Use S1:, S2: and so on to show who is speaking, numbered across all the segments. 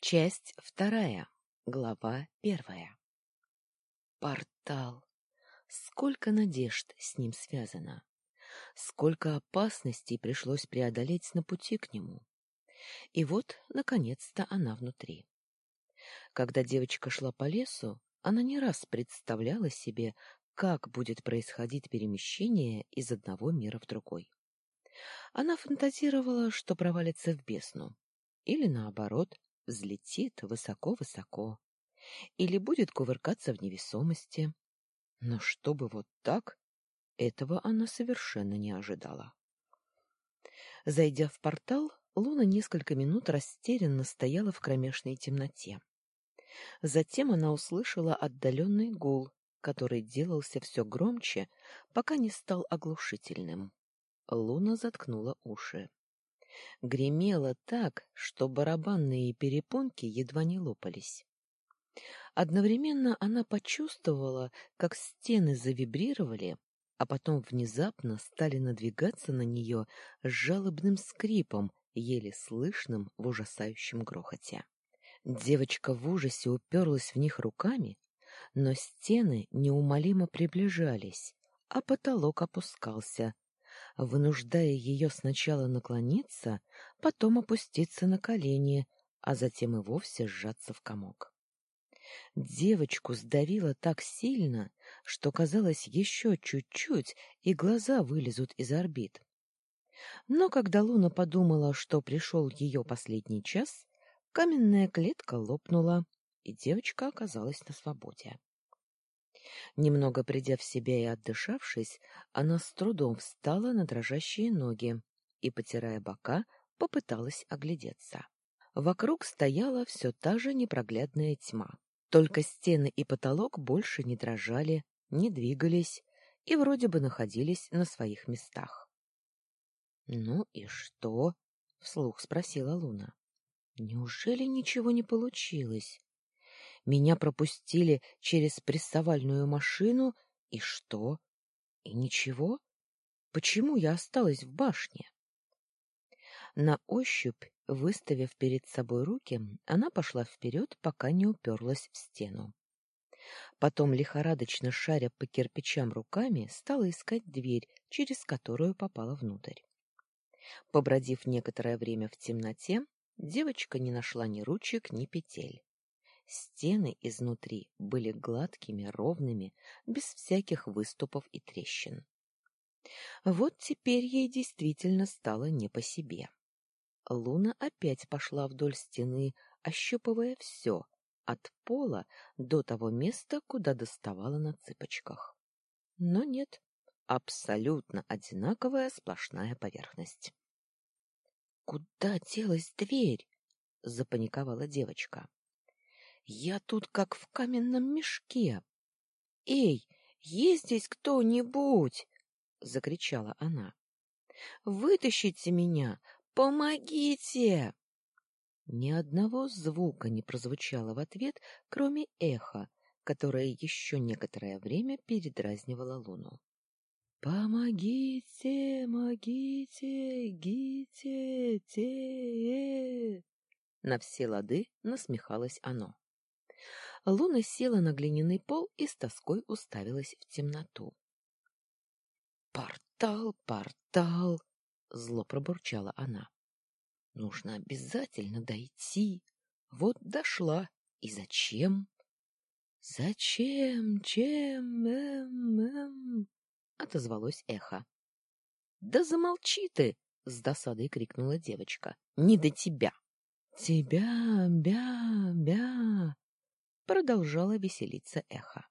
S1: Часть вторая, глава первая. Портал. Сколько надежд с ним связано. Сколько опасностей пришлось преодолеть на пути к нему. И вот, наконец-то, она внутри. Когда девочка шла по лесу, она не раз представляла себе, как будет происходить перемещение из одного мира в другой. Она фантазировала, что провалится в бездну, или, наоборот, взлетит высоко-высоко или будет кувыркаться в невесомости. Но чтобы вот так, этого она совершенно не ожидала. Зайдя в портал, Луна несколько минут растерянно стояла в кромешной темноте. Затем она услышала отдаленный гул, который делался все громче, пока не стал оглушительным. Луна заткнула уши гремело так, что барабанные перепонки едва не лопались. Одновременно она почувствовала, как стены завибрировали, а потом внезапно стали надвигаться на нее с жалобным скрипом, еле слышным в ужасающем грохоте. Девочка в ужасе уперлась в них руками, но стены неумолимо приближались, а потолок опускался, вынуждая ее сначала наклониться, потом опуститься на колени, а затем и вовсе сжаться в комок. Девочку сдавило так сильно, что казалось еще чуть-чуть, и глаза вылезут из орбит. Но когда Луна подумала, что пришел ее последний час, каменная клетка лопнула, и девочка оказалась на свободе. Немного придя в себя и отдышавшись, она с трудом встала на дрожащие ноги и, потирая бока, попыталась оглядеться. Вокруг стояла все та же непроглядная тьма. Только стены и потолок больше не дрожали, не двигались и вроде бы находились на своих местах. — Ну и что? — вслух спросила Луна. — Неужели ничего не получилось? Меня пропустили через прессовальную машину, и что? И ничего? Почему я осталась в башне? На ощупь, выставив перед собой руки, она пошла вперед, пока не уперлась в стену. Потом, лихорадочно шаря по кирпичам руками, стала искать дверь, через которую попала внутрь. Побродив некоторое время в темноте, девочка не нашла ни ручек, ни петель. Стены изнутри были гладкими, ровными, без всяких выступов и трещин. Вот теперь ей действительно стало не по себе. Луна опять пошла вдоль стены, ощупывая все, от пола до того места, куда доставала на цыпочках. Но нет, абсолютно одинаковая сплошная поверхность. «Куда делась дверь?» — запаниковала девочка. Я тут как в каменном мешке. Эй, есть здесь кто-нибудь? закричала она. Вытащите меня, помогите! Ни одного звука не прозвучало в ответ, кроме эха, которое еще некоторое время передразнивало луну. «Помогите, помогите, гите, те!» На все лады насмехалось оно. Луна села на глиняный пол и с тоской уставилась в темноту. «Портал, портал!» — зло пробурчала она. «Нужно обязательно дойти. Вот дошла. И зачем?» «Зачем? Чем? Эм, эм?» — отозвалось эхо. «Да замолчи ты!» — с досадой крикнула девочка. «Не до тебя!» «Тебя, бя, бя!» Продолжало веселиться эхо.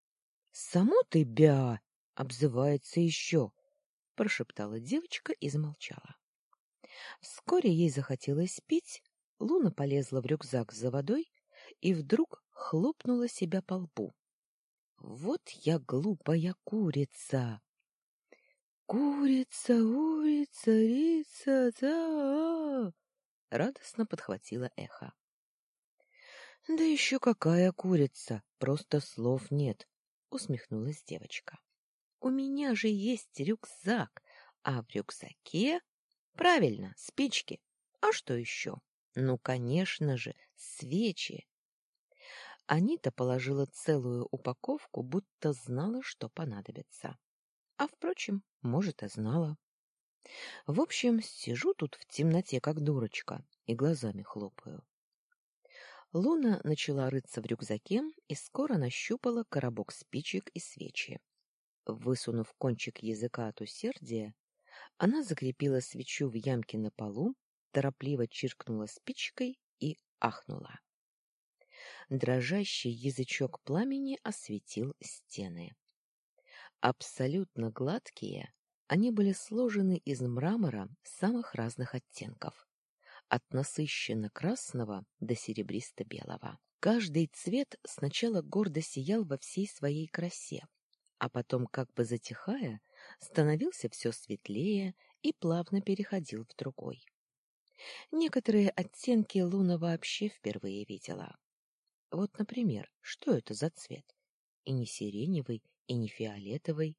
S1: — Само ты, бя! — обзывается еще! — прошептала девочка и замолчала. Вскоре ей захотелось пить, Луна полезла в рюкзак за водой и вдруг хлопнула себя по лбу. — Вот я глупая курица! «Курица, урица, рица, да!» — радостно подхватила эхо. Да еще какая курица, просто слов нет, усмехнулась девочка. У меня же есть рюкзак, а в рюкзаке... Правильно, спички. А что еще? Ну, конечно же, свечи. Анита положила целую упаковку, будто знала, что понадобится. А, впрочем, может, и знала. В общем, сижу тут в темноте, как дурочка, и глазами хлопаю. Луна начала рыться в рюкзаке и скоро нащупала коробок спичек и свечи. Высунув кончик языка от усердия, она закрепила свечу в ямке на полу, торопливо чиркнула спичкой и ахнула. Дрожащий язычок пламени осветил стены. Абсолютно гладкие, они были сложены из мрамора самых разных оттенков от насыщенно-красного до серебристо-белого. Каждый цвет сначала гордо сиял во всей своей красе, а потом, как бы затихая, становился все светлее и плавно переходил в другой. Некоторые оттенки Луна вообще впервые видела. Вот, например, что это за цвет? И не сиреневый, и не фиолетовый.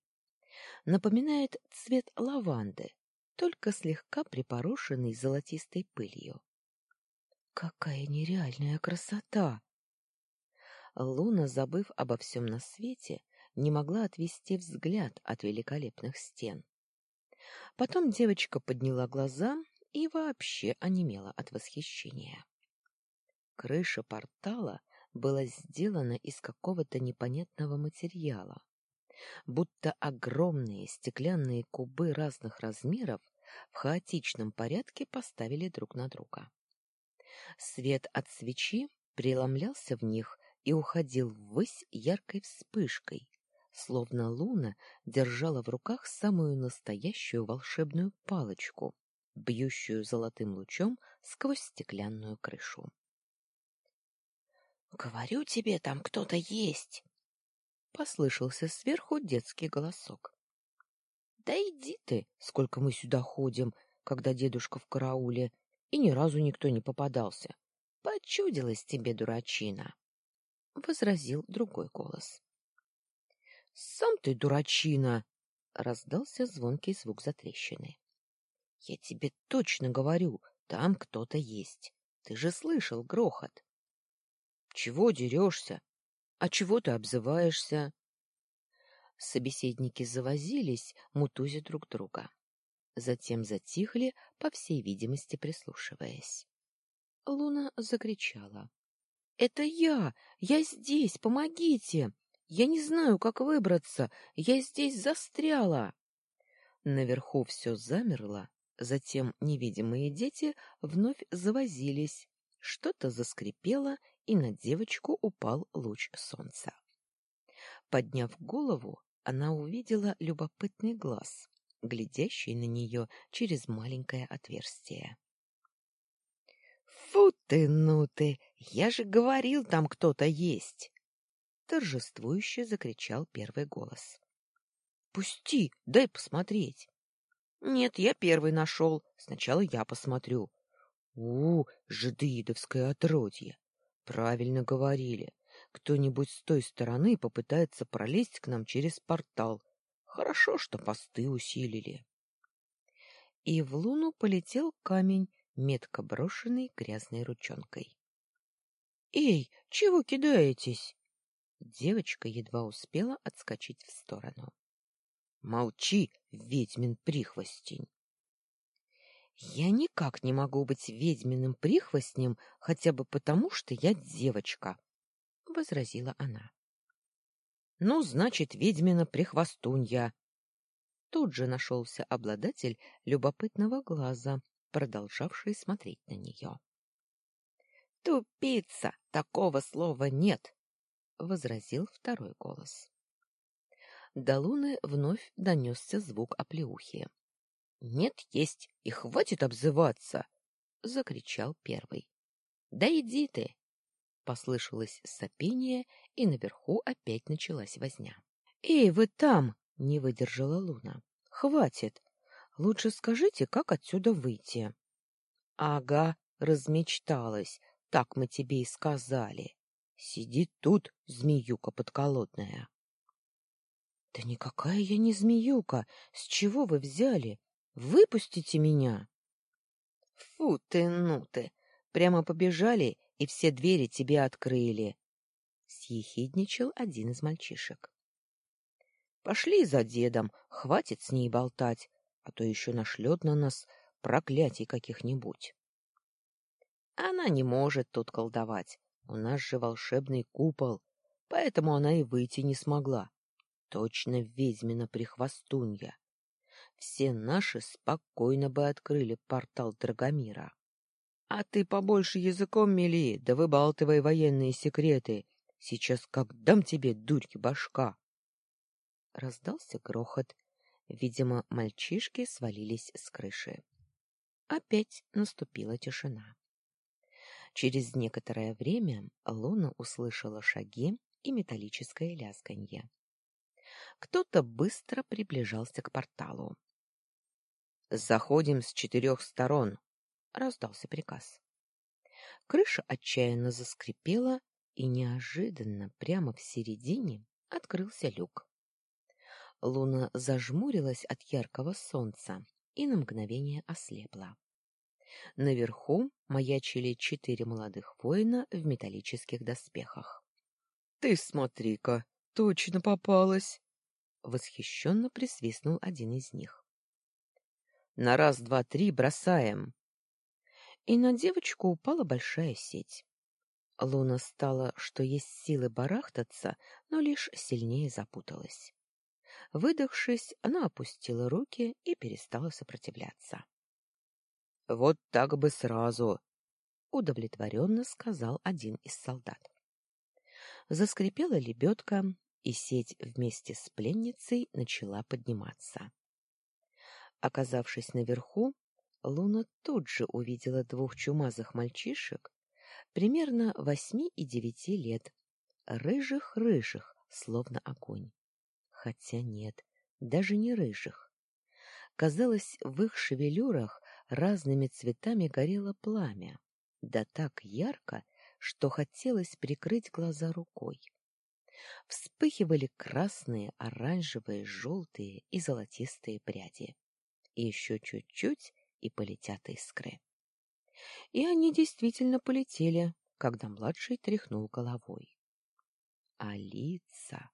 S1: Напоминает цвет лаванды, только слегка припорошенный золотистой пылью. Какая нереальная красота! Луна, забыв обо всем на свете, не могла отвести взгляд от великолепных стен. Потом девочка подняла глаза и вообще онемела от восхищения. Крыша портала была сделана из какого-то непонятного материала, будто огромные стеклянные кубы разных размеров в хаотичном порядке поставили друг на друга. Свет от свечи преломлялся в них и уходил ввысь яркой вспышкой, словно луна держала в руках самую настоящую волшебную палочку, бьющую золотым лучом сквозь стеклянную крышу. — Говорю тебе, там кто-то есть! — послышался сверху детский голосок. Да иди ты, сколько мы сюда ходим, когда дедушка в карауле, и ни разу никто не попадался. Почудилась тебе, дурачина, — возразил другой голос. — Сам ты дурачина! — раздался звонкий звук затрещины. — Я тебе точно говорю, там кто-то есть. Ты же слышал грохот. — Чего дерешься? А чего ты обзываешься? Собеседники завозились, мутузя друг друга. Затем затихли, по всей видимости, прислушиваясь. Луна закричала. — Это я! Я здесь! Помогите! Я не знаю, как выбраться! Я здесь застряла! Наверху все замерло, затем невидимые дети вновь завозились. Что-то заскрипело, и на девочку упал луч солнца. Подняв голову, она увидела любопытный глаз, глядящий на нее через маленькое отверстие. «Фу ты, ну ты! Я же говорил, там кто-то есть!» Торжествующе закричал первый голос. «Пусти, дай посмотреть!» «Нет, я первый нашел. Сначала я посмотрю». «У, жидыидовское отродье! Правильно говорили. Кто-нибудь с той стороны попытается пролезть к нам через портал. Хорошо, что посты усилили. И в луну полетел камень, метко брошенный грязной ручонкой. — Эй, чего кидаетесь? Девочка едва успела отскочить в сторону. — Молчи, ведьмин прихвостень! Я никак не могу быть ведьминым прихвостнем, хотя бы потому, что я девочка, — возразила она. — Ну, значит, ведьмина прихвостунья. Тут же нашелся обладатель любопытного глаза, продолжавший смотреть на нее. — Тупица! Такого слова нет! — возразил второй голос. До луны вновь донесся звук оплеухи. — Нет, есть, и хватит обзываться! — закричал первый. — Да иди ты! Послышалось сопение, и наверху опять началась возня. — Эй, вы там! — не выдержала Луна. — Хватит! Лучше скажите, как отсюда выйти. — Ага, размечталась, так мы тебе и сказали. Сиди тут, змеюка подколодная. — Да никакая я не змеюка! С чего вы взяли? Выпустите меня! — Фу ты, ну ты! Прямо побежали, и все двери тебе открыли. Съехидничал один из мальчишек. Пошли за дедом, хватит с ней болтать, а то еще нашлет на нас проклятий каких-нибудь. Она не может тут колдовать. У нас же волшебный купол, поэтому она и выйти не смогла. Точно ведьмина прихвостунья. Все наши спокойно бы открыли портал Драгомира. А ты побольше языком мели, да выбалтывай военные секреты. Сейчас как дам тебе, дурьки, башка. Раздался грохот. Видимо, мальчишки свалились с крыши. Опять наступила тишина. Через некоторое время Луна услышала шаги и металлическое лязганье. Кто-то быстро приближался к порталу. «Заходим с четырех сторон», — раздался приказ. Крыша отчаянно заскрипела, и неожиданно прямо в середине открылся люк. Луна зажмурилась от яркого солнца и на мгновение ослепла. Наверху маячили четыре молодых воина в металлических доспехах. — Ты смотри-ка, точно попалась! — восхищенно присвистнул один из них. — На раз, два, три бросаем! И на девочку упала большая сеть. Луна стала, что есть силы барахтаться, но лишь сильнее запуталась. Выдохшись, она опустила руки и перестала сопротивляться. Вот так бы сразу, удовлетворенно сказал один из солдат. Заскрипела лебедка, и сеть вместе с пленницей начала подниматься. Оказавшись наверху, Луна тут же увидела двух чумазых мальчишек примерно восьми и девяти лет, рыжих-рыжих, словно огонь. Хотя нет, даже не рыжих. Казалось, в их шевелюрах разными цветами горело пламя, да так ярко, что хотелось прикрыть глаза рукой. Вспыхивали красные, оранжевые, желтые и золотистые пряди. И еще чуть-чуть, и полетят искры. И они действительно полетели, когда младший тряхнул головой. А лица...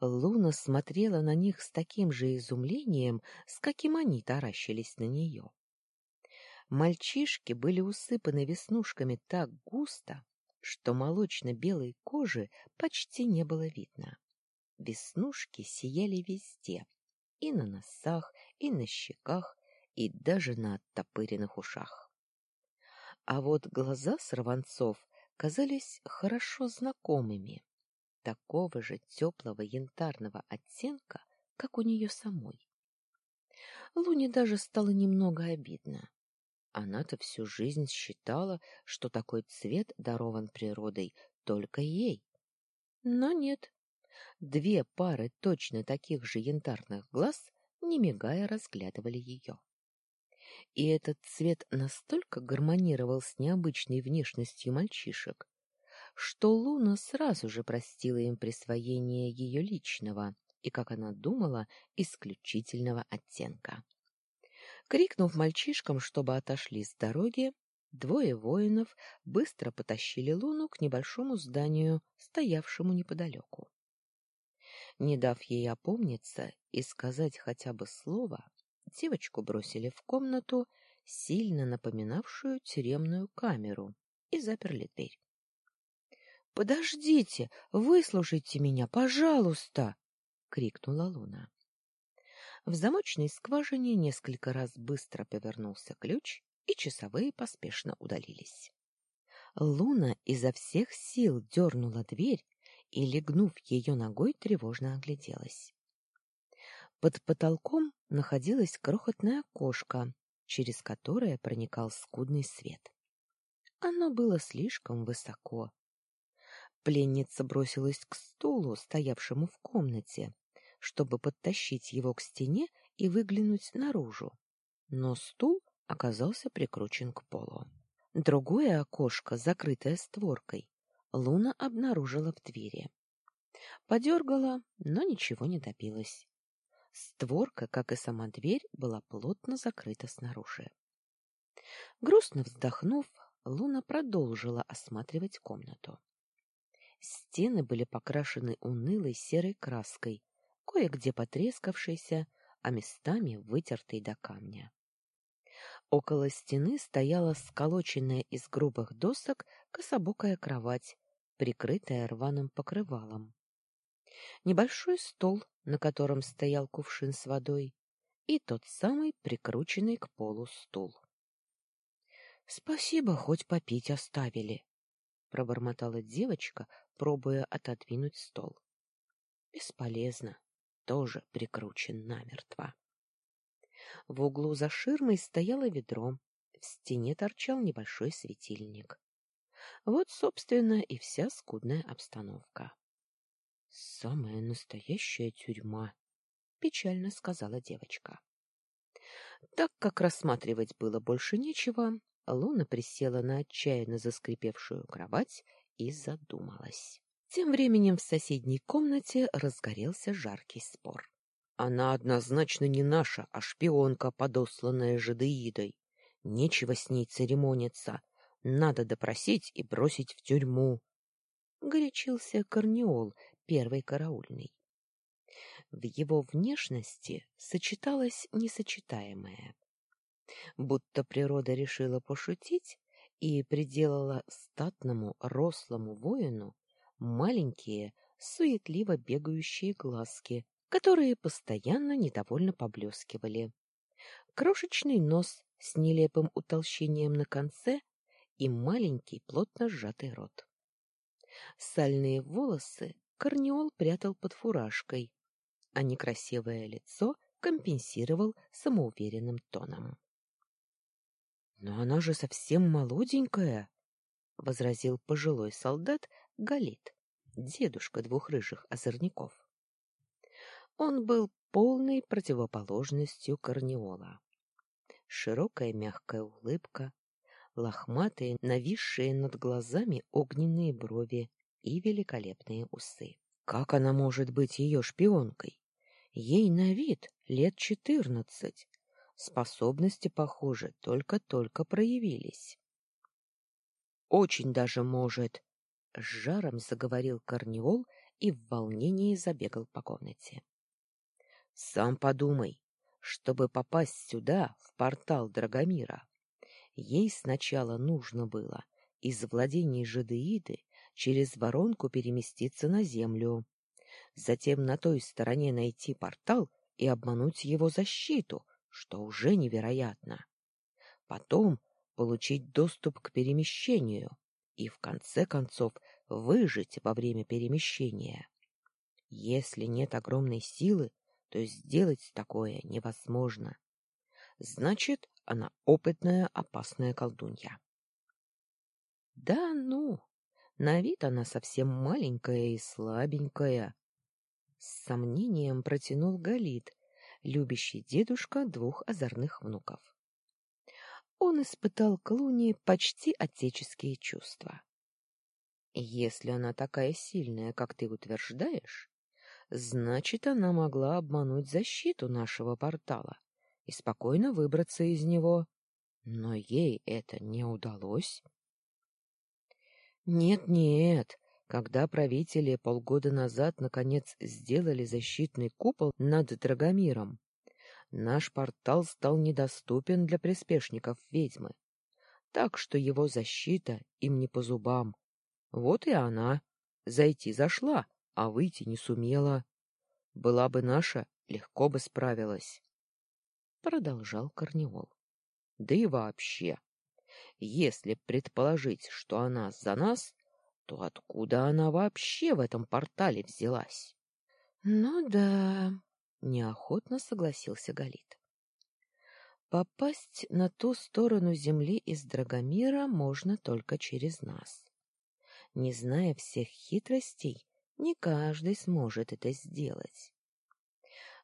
S1: Луна смотрела на них с таким же изумлением, с каким они таращились на нее. Мальчишки были усыпаны веснушками так густо, что молочно-белой кожи почти не было видно. Веснушки сияли везде, и на носах, и на щеках, и даже на оттопыренных ушах. А вот глаза сорванцов казались хорошо знакомыми, такого же теплого янтарного оттенка, как у нее самой. Луне даже стало немного обидно. Она-то всю жизнь считала, что такой цвет дарован природой только ей. Но нет. Две пары точно таких же янтарных глаз, не мигая, разглядывали ее. И этот цвет настолько гармонировал с необычной внешностью мальчишек, что Луна сразу же простила им присвоение ее личного и, как она думала, исключительного оттенка. Крикнув мальчишкам, чтобы отошли с дороги, двое воинов быстро потащили Луну к небольшому зданию, стоявшему неподалеку. Не дав ей опомниться и сказать хотя бы слово, девочку бросили в комнату, сильно напоминавшую тюремную камеру, и заперли дверь. — Подождите, выслушайте меня, пожалуйста! — крикнула Луна. В замочной скважине несколько раз быстро повернулся ключ, и часовые поспешно удалились. Луна изо всех сил дернула дверь и, легнув ее ногой, тревожно огляделась. Под потолком находилось крохотное окошко, через которое проникал скудный свет. Оно было слишком высоко. Пленница бросилась к стулу, стоявшему в комнате, чтобы подтащить его к стене и выглянуть наружу. Но стул оказался прикручен к полу. Другое окошко, закрытое створкой, Луна обнаружила в двери. Подергала, но ничего не добилась. Створка, как и сама дверь, была плотно закрыта снаружи. Грустно вздохнув, Луна продолжила осматривать комнату. Стены были покрашены унылой серой краской, кое-где потрескавшейся, а местами вытертой до камня. Около стены стояла сколоченная из грубых досок кособокая кровать, прикрытая рваным покрывалом. Небольшой стол, на котором стоял кувшин с водой, и тот самый прикрученный к полу стул. — Спасибо, хоть попить оставили, — пробормотала девочка, пробуя отодвинуть стол. — Бесполезно, тоже прикручен намертво. В углу за ширмой стояло ведро, в стене торчал небольшой светильник. Вот, собственно, и вся скудная обстановка. — Самая настоящая тюрьма, — печально сказала девочка. Так как рассматривать было больше нечего, Луна присела на отчаянно заскрипевшую кровать и задумалась. Тем временем в соседней комнате разгорелся жаркий спор. Она однозначно не наша, а шпионка, подосланная жадеидой. Нечего с ней церемониться. Надо допросить и бросить в тюрьму. Горячился Корнеол, первый караульный. В его внешности сочеталось несочетаемое. Будто природа решила пошутить и приделала статному рослому воину маленькие, суетливо бегающие глазки, которые постоянно недовольно поблескивали. Крошечный нос с нелепым утолщением на конце и маленький плотно сжатый рот. Сальные волосы Корнеол прятал под фуражкой, а некрасивое лицо компенсировал самоуверенным тоном. — Но она же совсем молоденькая, — возразил пожилой солдат Галит, дедушка двух рыжих озорников. Он был полной противоположностью Корнеола. Широкая мягкая улыбка, лохматые, нависшие над глазами огненные брови и великолепные усы. Как она может быть ее шпионкой? Ей на вид лет четырнадцать. Способности, похоже, только-только проявились. Очень даже может, — с жаром заговорил Корнеол и в волнении забегал по комнате. Сам подумай, чтобы попасть сюда, в портал Драгомира, ей сначала нужно было из владений Жадеиды через воронку переместиться на землю, затем на той стороне найти портал и обмануть его защиту, что уже невероятно. Потом получить доступ к перемещению и, в конце концов, выжить во время перемещения. Если нет огромной силы, то сделать такое невозможно. Значит, она опытная, опасная колдунья. Да ну, на вид она совсем маленькая и слабенькая. С сомнением протянул Галит, любящий дедушка двух озорных внуков. Он испытал к Луне почти отеческие чувства. Если она такая сильная, как ты утверждаешь, Значит, она могла обмануть защиту нашего портала и спокойно выбраться из него. Но ей это не удалось. Нет-нет, когда правители полгода назад наконец сделали защитный купол над Драгомиром, наш портал стал недоступен для приспешников ведьмы, так что его защита им не по зубам. Вот и она. Зайти зашла, а выйти не сумела. Была бы наша, легко бы справилась. Продолжал Корнеол. Да и вообще, если предположить, что она за нас, то откуда она вообще в этом портале взялась? Ну да, неохотно согласился Галит. Попасть на ту сторону земли из Драгомира можно только через нас. Не зная всех хитростей, не каждый сможет это сделать.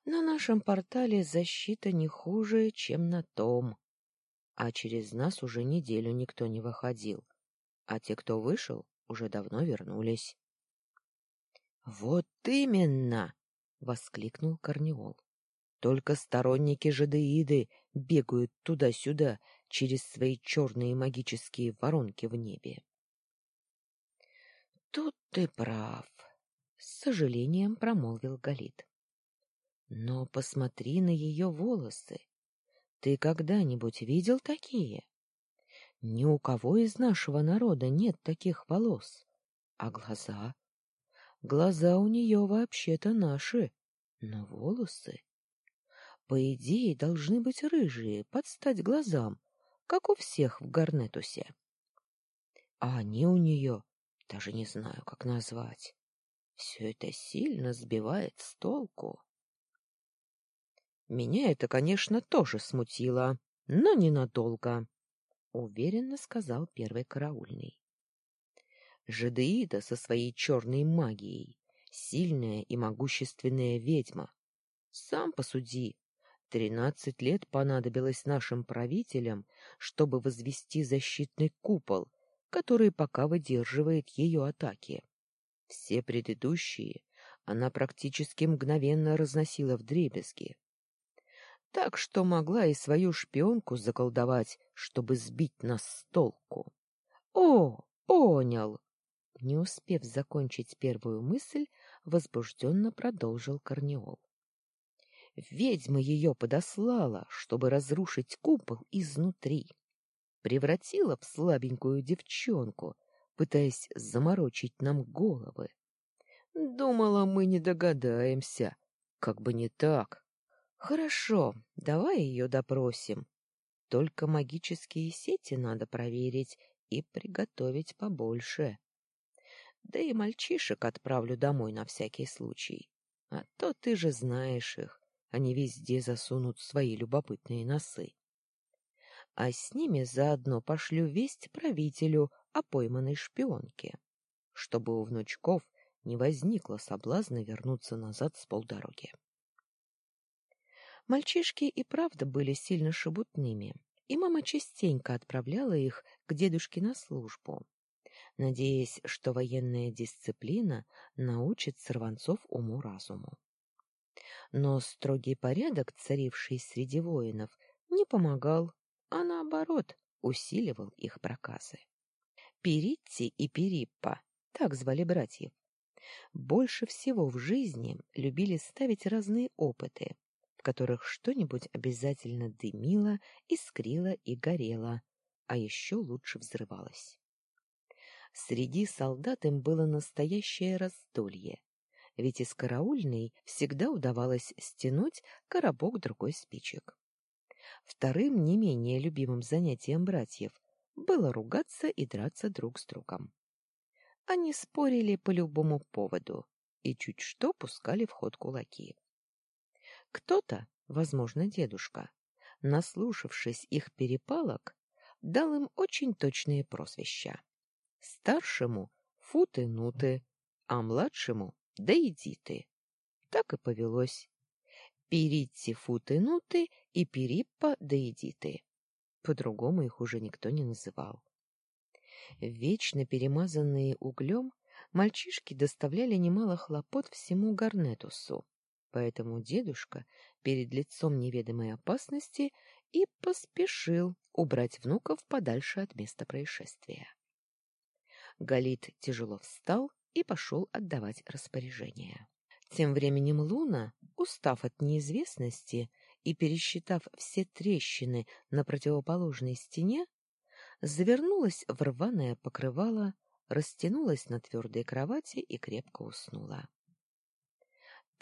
S1: На нашем портале защита не хуже, чем на том. А через нас уже неделю никто не выходил. А те, кто вышел, уже давно вернулись. — Вот именно! — воскликнул Корнеол. — Только сторонники жадеиды бегают туда-сюда, через свои черные магические воронки в небе. Тут ты прав, с сожалением промолвил Галит. Но посмотри на ее волосы. Ты когда-нибудь видел такие? Ни у кого из нашего народа нет таких волос. А глаза? Глаза у нее вообще-то наши, но волосы... По идее, должны быть рыжие, под стать глазам, как у всех в Гарнетусе. А они у нее, даже не знаю, как назвать. Все это сильно сбивает с толку. Меня это, конечно, тоже смутило, но ненадолго, — уверенно сказал первый караульный. Жадеида со своей черной магией, сильная и могущественная ведьма. Сам посуди, тринадцать лет понадобилось нашим правителям, чтобы возвести защитный купол, который пока выдерживает ее атаки. Все предыдущие она практически мгновенно разносила вдребезги. Так что могла и свою шпионку заколдовать, чтобы сбить нас с толку. О, понял! Не успев закончить первую мысль, возбужденно продолжил Корнеол. Ведьма ее подослала, чтобы разрушить купол изнутри. Превратила в слабенькую девчонку, пытаясь заморочить нам головы. Думала, мы не догадаемся. Как бы не так. Хорошо, давай ее допросим. Только магические сети надо проверить и приготовить побольше. Да и мальчишек отправлю домой на всякий случай. А то ты же знаешь их, они везде засунут свои любопытные носы. А с ними заодно пошлю весть правителю о пойманной шпионке, чтобы у внучков не возникло соблазна вернуться назад с полдороги. Мальчишки и правда были сильно шебутными, и мама частенько отправляла их к дедушке на службу надеясь, что военная дисциплина научит сорванцов уму-разуму. Но строгий порядок, царивший среди воинов, не помогал, а наоборот усиливал их проказы. Перитти и Периппа, так звали братьев, больше всего в жизни любили ставить разные опыты, в которых что-нибудь обязательно дымило, искрило и горело, а еще лучше взрывалось. Среди солдат им было настоящее раздолье, ведь из караульной всегда удавалось стянуть коробок другой спичек. Вторым, не менее любимым занятием братьев было ругаться и драться друг с другом. Они спорили по любому поводу и чуть что пускали в ход кулаки. Кто-то, возможно, дедушка, наслушавшись их перепалок, дал им очень точные прозвища. Старшему — футы-нуты, а младшему — да иди ты. Так и повелось. Перитти футы-нуты и Периппа да иди ты. По-другому их уже никто не называл. Вечно перемазанные углем, мальчишки доставляли немало хлопот всему Гарнетусу, поэтому дедушка перед лицом неведомой опасности и поспешил убрать внуков подальше от места происшествия. Галит тяжело встал и пошел отдавать распоряжение. Тем временем Луна, устав от неизвестности и пересчитав все трещины на противоположной стене, завернулась в рваное покрывало, растянулась на твердой кровати и крепко уснула.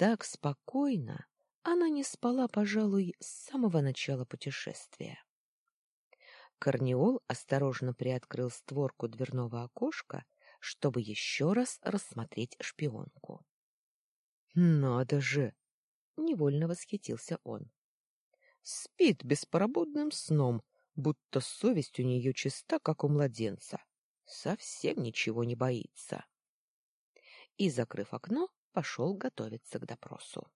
S1: Так спокойно она не спала, пожалуй, с самого начала путешествия. Корнеол осторожно приоткрыл створку дверного окошка, чтобы еще раз рассмотреть шпионку. «Надо же!» — невольно восхитился он. «Спит беспробудным сном, будто совесть у нее чиста, как у младенца. Совсем ничего не боится». И, закрыв окно, пошел готовиться к допросу.